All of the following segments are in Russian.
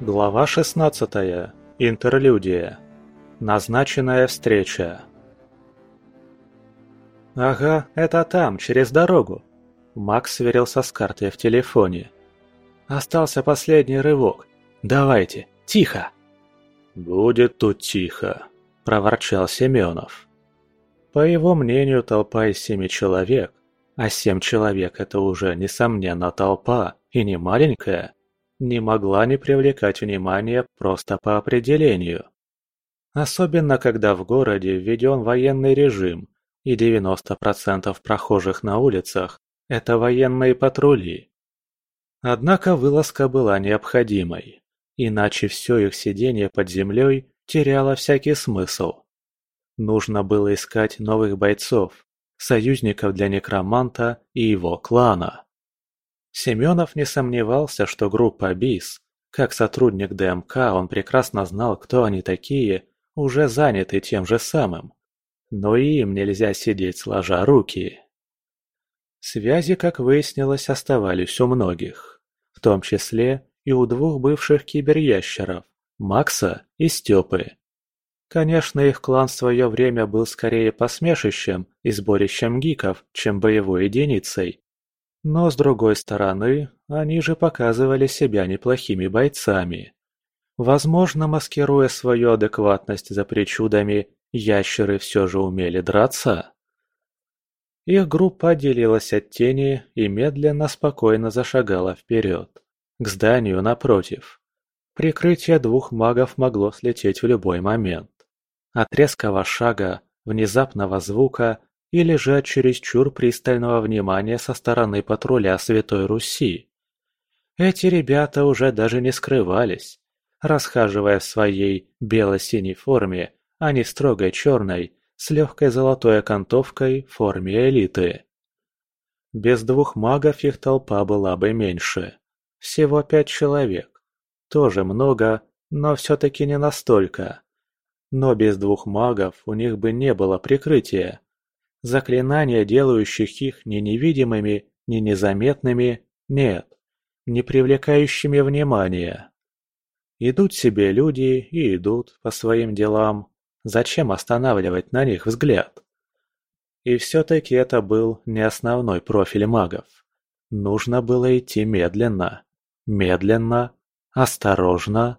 Глава 16. Интерлюдия. Назначенная встреча. «Ага, это там, через дорогу». Макс сверился с картой в телефоне. «Остался последний рывок. Давайте, тихо!» «Будет тут тихо», – проворчал Семенов. По его мнению, толпа из семи человек, а семь человек – это уже, несомненно, толпа, и не маленькая, не могла не привлекать внимания просто по определению. Особенно, когда в городе введен военный режим, и 90% прохожих на улицах – это военные патрули. Однако вылазка была необходимой, иначе все их сидение под землей теряло всякий смысл. Нужно было искать новых бойцов, союзников для некроманта и его клана. Семенов не сомневался, что группа БИС, как сотрудник ДМК он прекрасно знал, кто они такие, уже заняты тем же самым. Но им нельзя сидеть сложа руки. Связи, как выяснилось, оставались у многих. В том числе и у двух бывших киберящеров – Макса и Степы. Конечно, их клан в свое время был скорее посмешищем и сборищем гиков, чем боевой единицей, но, с другой стороны, они же показывали себя неплохими бойцами. Возможно, маскируя свою адекватность за причудами, ящеры все же умели драться. Их группа отделилась от тени и медленно, спокойно зашагала вперед, к зданию напротив. Прикрытие двух магов могло слететь в любой момент. От резкого шага, внезапного звука или же от чересчур пристального внимания со стороны патруля Святой Руси. Эти ребята уже даже не скрывались, расхаживая в своей бело-синей форме, а не строгой черной, с легкой золотой окантовкой в форме элиты. Без двух магов их толпа была бы меньше. Всего пять человек. Тоже много, но все-таки не настолько. Но без двух магов у них бы не было прикрытия. Заклинания, делающих их ни невидимыми, ни незаметными, нет, не привлекающими внимания. Идут себе люди и идут по своим делам. Зачем останавливать на них взгляд? И все-таки это был не основной профиль магов. Нужно было идти медленно. Медленно, осторожно.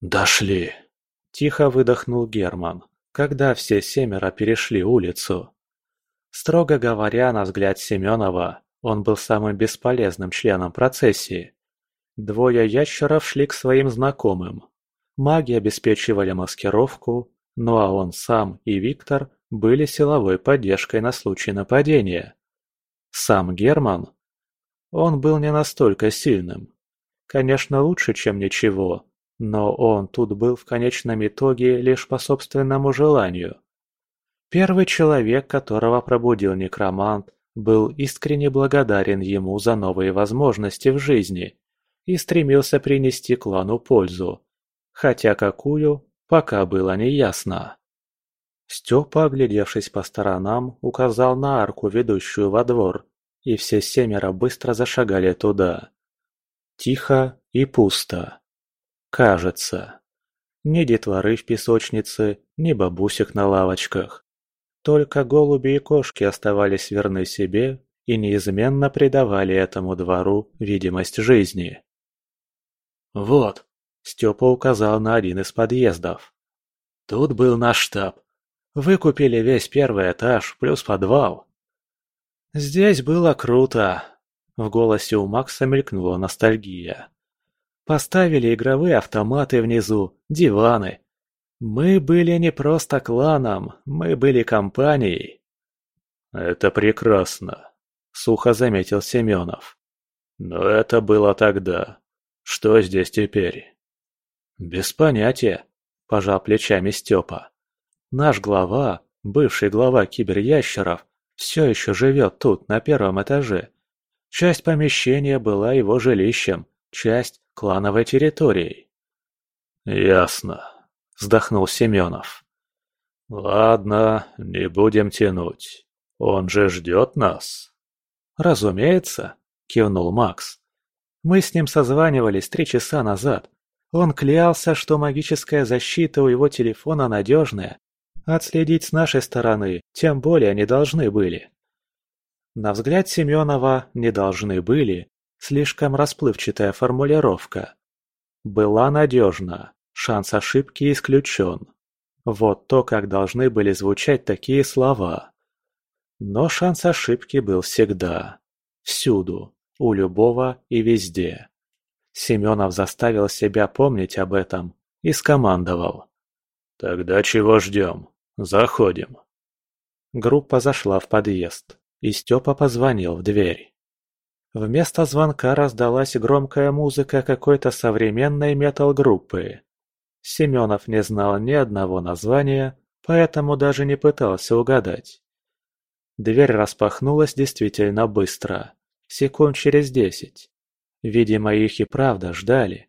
«Дошли!» – тихо выдохнул Герман, когда все семеро перешли улицу. Строго говоря, на взгляд Семенова, он был самым бесполезным членом процессии. Двое ящеров шли к своим знакомым. Маги обеспечивали маскировку, ну а он сам и Виктор были силовой поддержкой на случай нападения. Сам Герман? Он был не настолько сильным. Конечно, лучше, чем ничего, но он тут был в конечном итоге лишь по собственному желанию. Первый человек, которого пробудил некромант, был искренне благодарен ему за новые возможности в жизни и стремился принести клану пользу, хотя какую, пока было неясно. Степа, оглядевшись по сторонам, указал на арку, ведущую во двор, и все семеро быстро зашагали туда. Тихо и пусто. Кажется. Ни детворы в песочнице, ни бабусек на лавочках. Только голуби и кошки оставались верны себе и неизменно придавали этому двору видимость жизни. «Вот», — Степа указал на один из подъездов. «Тут был наш штаб. Выкупили весь первый этаж плюс подвал». «Здесь было круто», — в голосе у Макса мелькнула ностальгия. «Поставили игровые автоматы внизу, диваны, мы были не просто кланом, мы были компанией. Это прекрасно, сухо заметил Семенов. Но это было тогда. Что здесь теперь? Без понятия, пожал плечами Степа. Наш глава, бывший глава киберящеров, все еще живет тут, на первом этаже. Часть помещения была его жилищем, часть – клановой территорией. «Ясно», вздохнул Семенов. «Ладно, не будем тянуть. Он же ждет нас». «Разумеется», — кивнул Макс. «Мы с ним созванивались три часа назад. Он клялся, что магическая защита у его телефона надежная. Отследить с нашей стороны тем более не должны были. На взгляд Семенова «не должны были» слишком расплывчатая формулировка. Была надежна, шанс ошибки исключен. Вот то, как должны были звучать такие слова. Но шанс ошибки был всегда. Всюду, у любого и везде. Семенов заставил себя помнить об этом и скомандовал. «Тогда чего ждем? Заходим». Группа зашла в подъезд, и Степа позвонил в дверь. Вместо звонка раздалась громкая музыка какой-то современной метал-группы. Семенов не знал ни одного названия, поэтому даже не пытался угадать. Дверь распахнулась действительно быстро, секунд через десять. Видимо, их и правда ждали.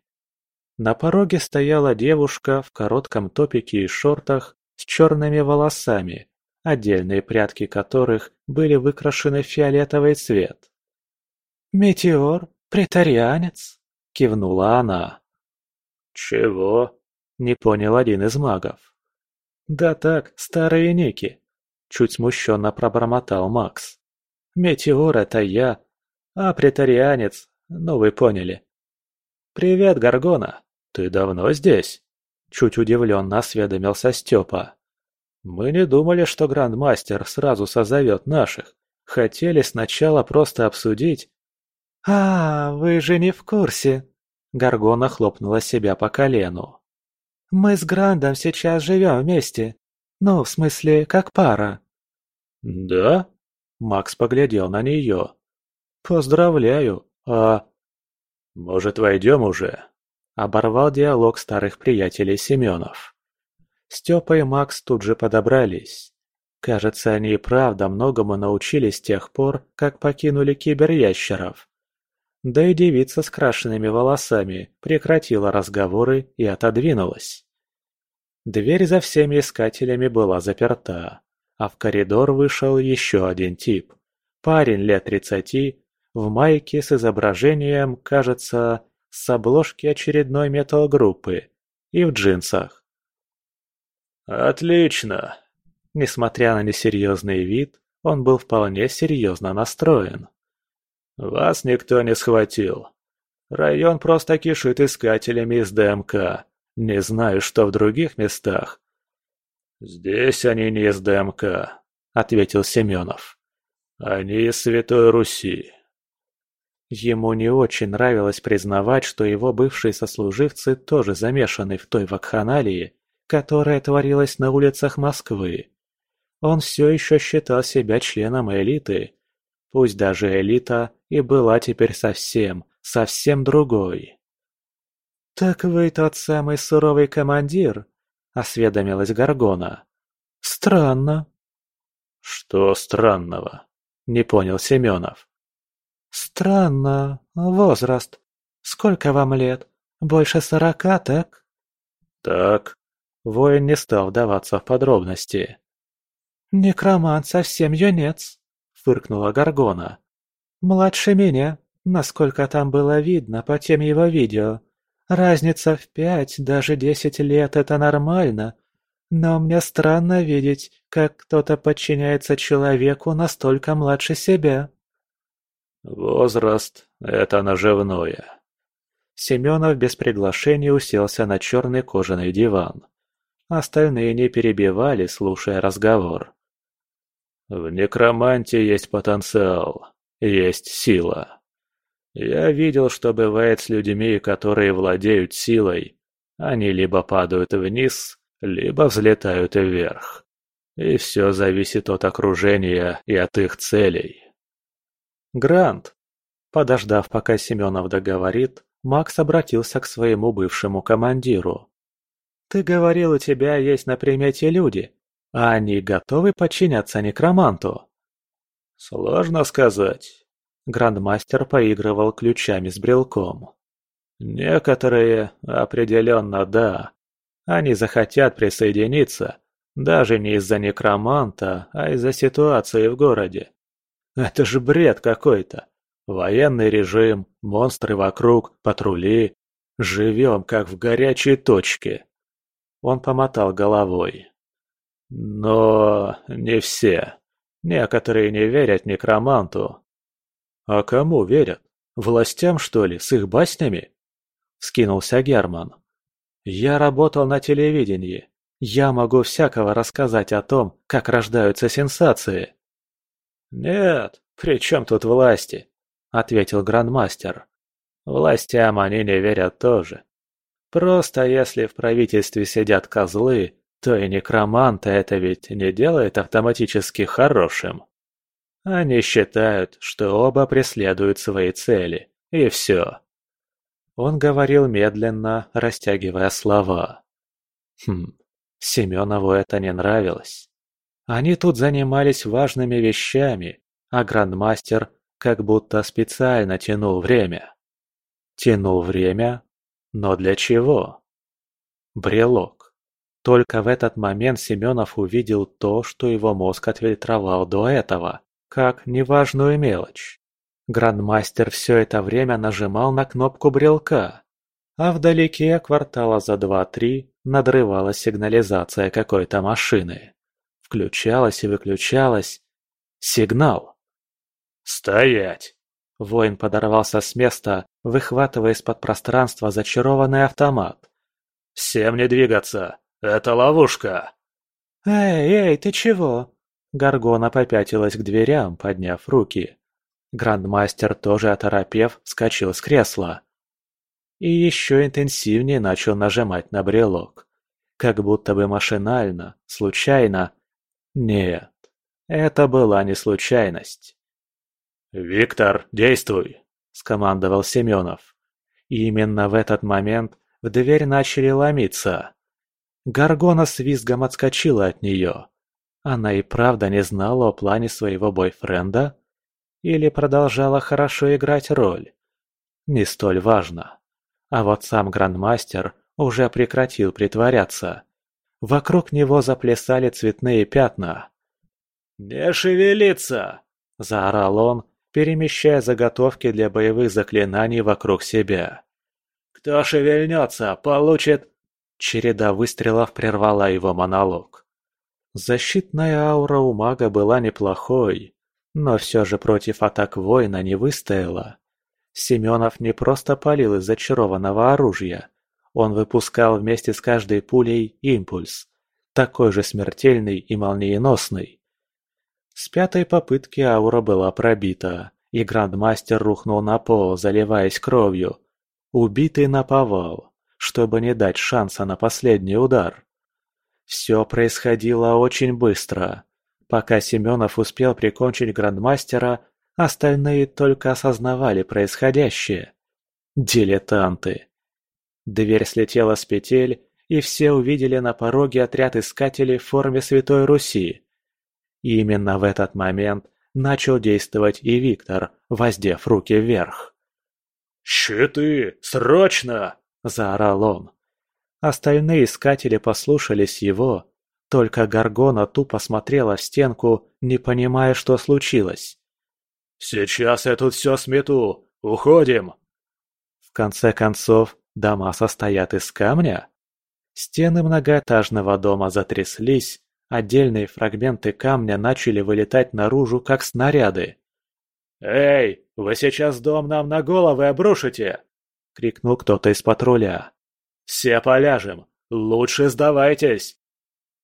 На пороге стояла девушка в коротком топике и шортах с черными волосами, отдельные прядки которых были выкрашены в фиолетовый цвет. «Метеор? Претарианец?» — кивнула она. «Чего?» — не понял один из магов. «Да так, старые ники», — чуть смущенно пробормотал Макс. «Метеор — это я, а претарианец ну, вы поняли. «Привет, Гаргона! Ты давно здесь?» Чуть удивленно осведомился Степа. «Мы не думали, что Грандмастер сразу созовет наших. Хотели сначала просто обсудить...» «А, вы же не в курсе!» Гаргона хлопнула себя по колену. «Мы с Грандом сейчас живем вместе. Ну, в смысле, как пара». «Да?» Макс поглядел на нее. «Поздравляю. «А... может, войдем уже?» Оборвал диалог старых приятелей Семенов. Степа и Макс тут же подобрались. Кажется, они и правда многому научились с тех пор, как покинули киберящеров. Да и девица с крашенными волосами прекратила разговоры и отодвинулась. Дверь за всеми искателями была заперта, а в коридор вышел еще один тип. Парень лет тридцати в майке с изображением, кажется, с обложки очередной метал-группы и в джинсах. «Отлично!» Несмотря на несерьезный вид, он был вполне серьезно настроен. «Вас никто не схватил. Район просто кишит искателями из ДМК. Не знаю, что в других местах». «Здесь они не из ДМК», — ответил Семенов. «Они из Святой Руси. Ему не очень нравилось признавать, что его бывшие сослуживцы тоже замешаны в той вакханалии, которая творилась на улицах Москвы. Он все еще считал себя членом элиты, пусть даже элита и была теперь совсем, совсем другой. «Так вы тот самый суровый командир?» — осведомилась Гаргона. «Странно». «Что странного?» — не понял Семенов. «Странно. Возраст. Сколько вам лет? Больше сорока, так?» «Так». Воин не стал вдаваться в подробности. «Некромант совсем юнец», — фыркнула Гаргона. «Младше меня, насколько там было видно по тем его видео. Разница в пять, даже десять лет — это нормально. Но мне странно видеть, как кто-то подчиняется человеку настолько младше себя». Возраст — это наживное. Семенов без приглашения уселся на черный кожаный диван. Остальные не перебивали, слушая разговор. В некроманте есть потенциал, есть сила. Я видел, что бывает с людьми, которые владеют силой. Они либо падают вниз, либо взлетают вверх. И все зависит от окружения и от их целей. Грант!» Подождав, пока Семенов договорит, Макс обратился к своему бывшему командиру. «Ты говорил, у тебя есть на примете люди, а они готовы подчиняться некроманту?» «Сложно сказать». Грандмастер поигрывал ключами с брелком. «Некоторые определенно да. Они захотят присоединиться, даже не из-за некроманта, а из-за ситуации в городе. Это же бред какой-то. Военный режим, монстры вокруг, патрули. Живем, как в горячей точке. Он помотал головой. Но не все. Некоторые не верят некроманту. А кому верят? Властям, что ли, с их баснями? Скинулся Герман. Я работал на телевидении. Я могу всякого рассказать о том, как рождаются сенсации. Нет, при чем тут власти? Ответил грандмастер. Властям они не верят тоже. Просто если в правительстве сидят козлы, то и некроманта это ведь не делает автоматически хорошим. Они считают, что оба преследуют свои цели, и все. Он говорил медленно, растягивая слова. Хм, Семенову это не нравилось. Они тут занимались важными вещами, а грандмастер как будто специально тянул время. Тянул время? Но для чего? Брелок. Только в этот момент Семенов увидел то, что его мозг отфильтровал до этого как неважную мелочь. Грандмастер все это время нажимал на кнопку брелка, а вдалеке квартала за два-три надрывалась сигнализация какой-то машины. Включалась и выключалась. Сигнал. «Стоять!» Воин подорвался с места, выхватывая из-под пространства зачарованный автомат. «Всем не двигаться! Это ловушка!» «Эй, эй, ты чего?» Гаргона попятилась к дверям, подняв руки. Грандмастер, тоже оторопев, вскочил с кресла. И еще интенсивнее начал нажимать на брелок. Как будто бы машинально, случайно. Нет, это была не случайность. «Виктор, действуй!» – скомандовал Семенов. И именно в этот момент в дверь начали ломиться. Гаргона с визгом отскочила от нее. Она и правда не знала о плане своего бойфренда? Или продолжала хорошо играть роль? Не столь важно. А вот сам грандмастер уже прекратил притворяться. Вокруг него заплясали цветные пятна. «Не шевелиться!» – заорал он, перемещая заготовки для боевых заклинаний вокруг себя. «Кто шевельнется, получит...» Череда выстрелов прервала его монолог. Защитная аура у мага была неплохой, но все же против атак воина не выстояла. Семенов не просто палил из зачарованного оружия. Он выпускал вместе с каждой пулей импульс, такой же смертельный и молниеносный. С пятой попытки аура была пробита, и грандмастер рухнул на пол, заливаясь кровью. Убитый наповал, чтобы не дать шанса на последний удар. Все происходило очень быстро. Пока Семенов успел прикончить грандмастера, остальные только осознавали происходящее. Дилетанты. Дверь слетела с петель, и все увидели на пороге отряд искателей в форме Святой Руси. И именно в этот момент начал действовать и Виктор, воздев руки вверх. «Щиты! Срочно!» – заорал он. Остальные искатели послушались его, только Гаргона тупо смотрела в стенку, не понимая, что случилось. «Сейчас я тут все смету! Уходим!» В конце концов, дома состоят из камня? Стены многоэтажного дома затряслись, отдельные фрагменты камня начали вылетать наружу, как снаряды. «Эй, вы сейчас дом нам на головы обрушите!» — крикнул кто-то из патруля. Все поляжем. Лучше сдавайтесь!»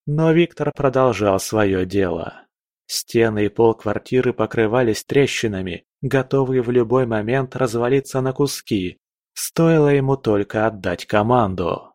Но Виктор продолжал свое дело. Стены и пол квартиры покрывались трещинами, готовые в любой момент развалиться на куски. Стоило ему только отдать команду.